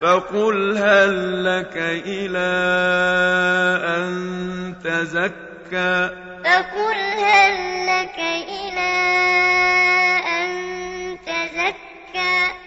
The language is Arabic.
فَقُلْ هَل لَّكَ إِلَىٰ أَن تَزَكَّىٰ؟ فَقُلْ هَل لَّكَ إِلَىٰ أَن تَزَكَّىٰ؟